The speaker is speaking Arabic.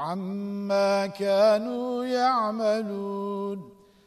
عما كانوا يعملون